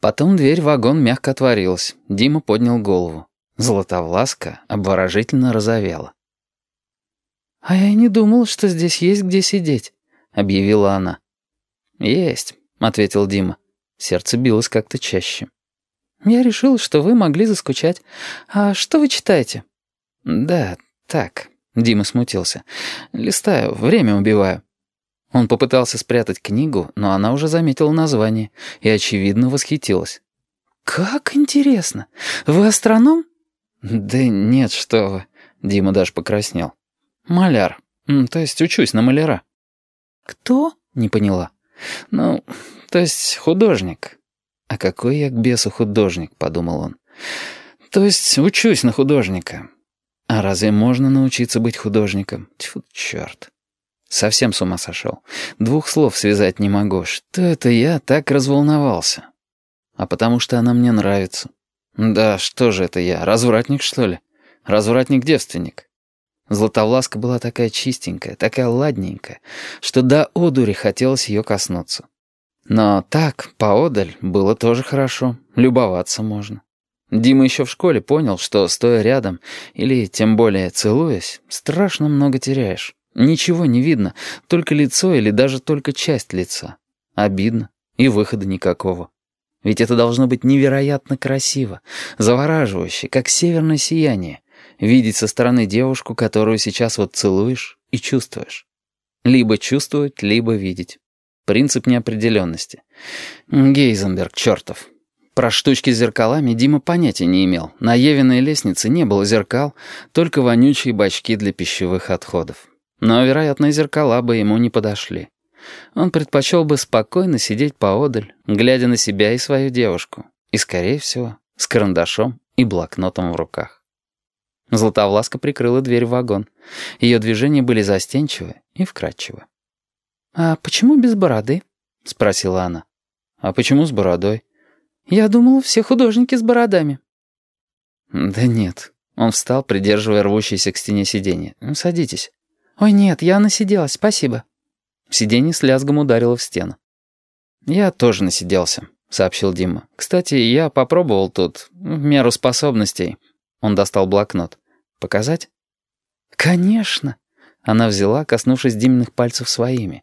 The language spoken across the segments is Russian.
Потом дверь в вагон мягко отворилась. Дима поднял голову. Златовласка обворожительно розовела. «А я и не думал, что здесь есть где сидеть», — объявила она. «Есть», — ответил Дима. Сердце билось как-то чаще. «Я решил, что вы могли заскучать. А что вы читаете?» «Да, так», — Дима смутился. «Листаю, время убиваю». Он попытался спрятать книгу, но она уже заметила название и, очевидно, восхитилась. «Как интересно! Вы астроном?» «Да нет, что вы!» Дима даже покраснел. «Маляр. То есть учусь на маляра». «Кто?» — не поняла. «Ну, то есть художник». «А какой я к бесу художник?» — подумал он. «То есть учусь на художника». «А разве можно научиться быть художником? Тьфу, черт». Совсем с ума сошел. Двух слов связать не могу. Что это я так разволновался? А потому что она мне нравится. Да, что же это я, развратник, что ли? Развратник-девственник. Златовласка была такая чистенькая, такая ладненькая, что до одури хотелось ее коснуться. Но так, поодаль, было тоже хорошо, любоваться можно. Дима еще в школе понял, что, стоя рядом, или тем более целуясь, страшно много теряешь. Ничего не видно, только лицо или даже только часть лица. Обидно, и выхода никакого. Ведь это должно быть невероятно красиво, завораживающе, как северное сияние, видеть со стороны девушку, которую сейчас вот целуешь и чувствуешь. Либо чувствовать, либо видеть. Принцип неопределенности. Гейзенберг, чертов. Про штучки с зеркалами Дима понятия не имел. На Евиной лестнице не было зеркал, только вонючие бачки для пищевых отходов. Но, вероятно, зеркала бы ему не подошли. Он предпочел бы спокойно сидеть поодаль, глядя на себя и свою девушку. И, скорее всего, с карандашом и блокнотом в руках. Златовласка прикрыла дверь в вагон. Ее движения были застенчивы и вкрадчивы. «А почему без бороды?» — спросила она. «А почему с бородой?» «Я думала, все художники с бородами». «Да нет». Он встал, придерживая рвущееся к стене сиденье. «Садитесь». «Ой, нет, я насиделась, спасибо». Сиденье с лязгом ударило в стену. «Я тоже насиделся», — сообщил Дима. «Кстати, я попробовал тут, в меру способностей». Он достал блокнот. «Показать?» «Конечно». Она взяла, коснувшись Диминых пальцев своими.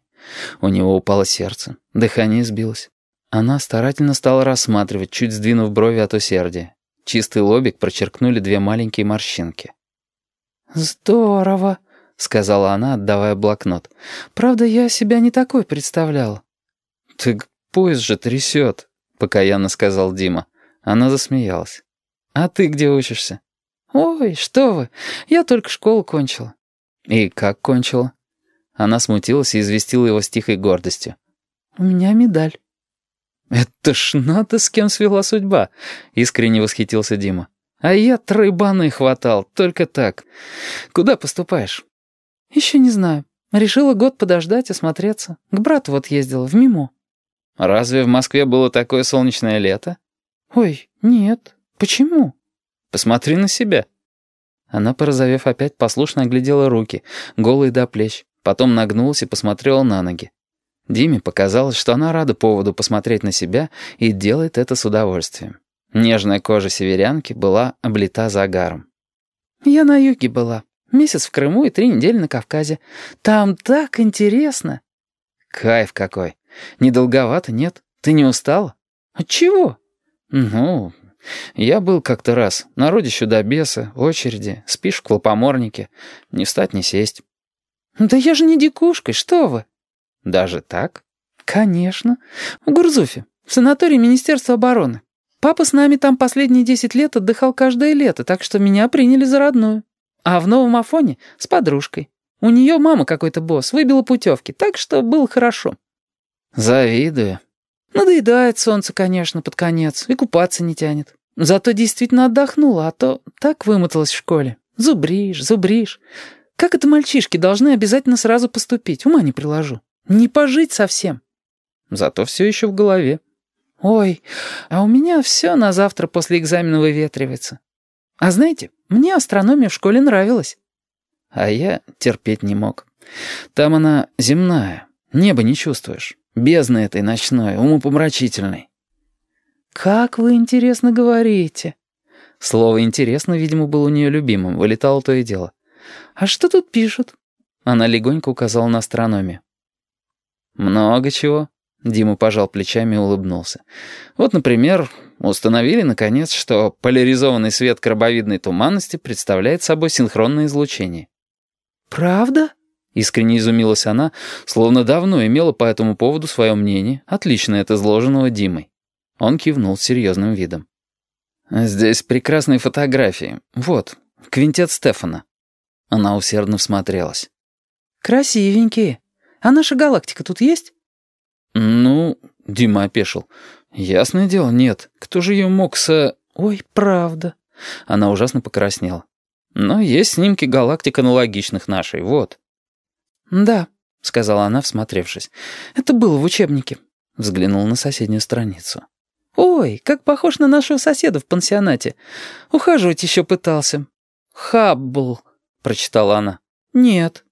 У него упало сердце, дыхание сбилось. Она старательно стала рассматривать, чуть сдвинув брови от усердия. Чистый лобик прочеркнули две маленькие морщинки. «Здорово», — сказала она, отдавая блокнот. «Правда, я себя не такой представляла». «Так поезд же трясет», — покаянно сказал Дима. Она засмеялась. «А ты где учишься?» «Ой, что вы, я только школу кончила». «И как кончила?» Она смутилась и известила его с тихой гордостью. «У меня медаль». «Это ж надо с кем свела судьба», — искренне восхитился Дима. «А я тройбаны хватал, только так. Куда поступаешь?» «Еще не знаю. Решила год подождать, осмотреться. К брату вот ездила, в Мимо». «Разве в Москве было такое солнечное лето?» «Ой, нет. Почему?» «Посмотри на себя». Она, порозовев опять, послушно оглядела руки, голые до плеч, потом нагнулась и посмотрела на ноги. Диме показалось, что она рада поводу посмотреть на себя и делает это с удовольствием. Нежная кожа северянки была облита загаром. «Я на юге была», Месяц в Крыму и три недели на Кавказе. Там так интересно!» «Кайф какой! Недолговато, нет? Ты не устала?» «От чего?» «Ну, я был как-то раз. Народищу до беса, очереди, спишь в клопоморнике. Не встать, не сесть». «Да я же не дикушка, что вы!» «Даже так?» «Конечно. В Гурзуфе, в санатории Министерства обороны. Папа с нами там последние десять лет отдыхал каждое лето, так что меня приняли за родную». А в новом Афоне с подружкой. У нее мама какой-то босс, выбила путевки, так что было хорошо. Завидую. Надоедает солнце, конечно, под конец, и купаться не тянет. Зато действительно отдохнула, а то так вымоталась в школе. Зубришь, зубришь. Как это мальчишки должны обязательно сразу поступить? Ума не приложу. Не пожить совсем. Зато все еще в голове. Ой, а у меня все на завтра после экзамена выветривается. А знаете, мне астрономия в школе нравилась. А я терпеть не мог. Там она земная, небо не чувствуешь. Бездна этой ночной, умопомрачительной. «Как вы интересно говорите!» Слово «интересно», видимо, было у нее любимым, вылетало то и дело. «А что тут пишут?» Она легонько указала на астрономию. «Много чего», — Дима пожал плечами и улыбнулся. «Вот, например, установили, наконец, что поляризованный свет крабовидной туманности представляет собой синхронное излучение». «Правда?» — искренне изумилась она, словно давно имела по этому поводу свое мнение, отлично от изложенного Димой. Он кивнул с серьезным видом. «Здесь прекрасные фотографии. Вот, квинтет Стефана». Она усердно всмотрелась. «Красивенькие. А наша галактика тут есть?» «Ну...» — Дима опешил. «Ясное дело, нет. Кто же ее мог со...» «Ой, правда». Она ужасно покраснела. «Но есть снимки галактик аналогичных нашей, вот». «Да», — сказала она, всмотревшись. «Это было в учебнике». Взглянул на соседнюю страницу. «Ой, как похож на нашего соседа в пансионате. Ухаживать еще пытался». «Хаббл», — прочитала она. «Нет,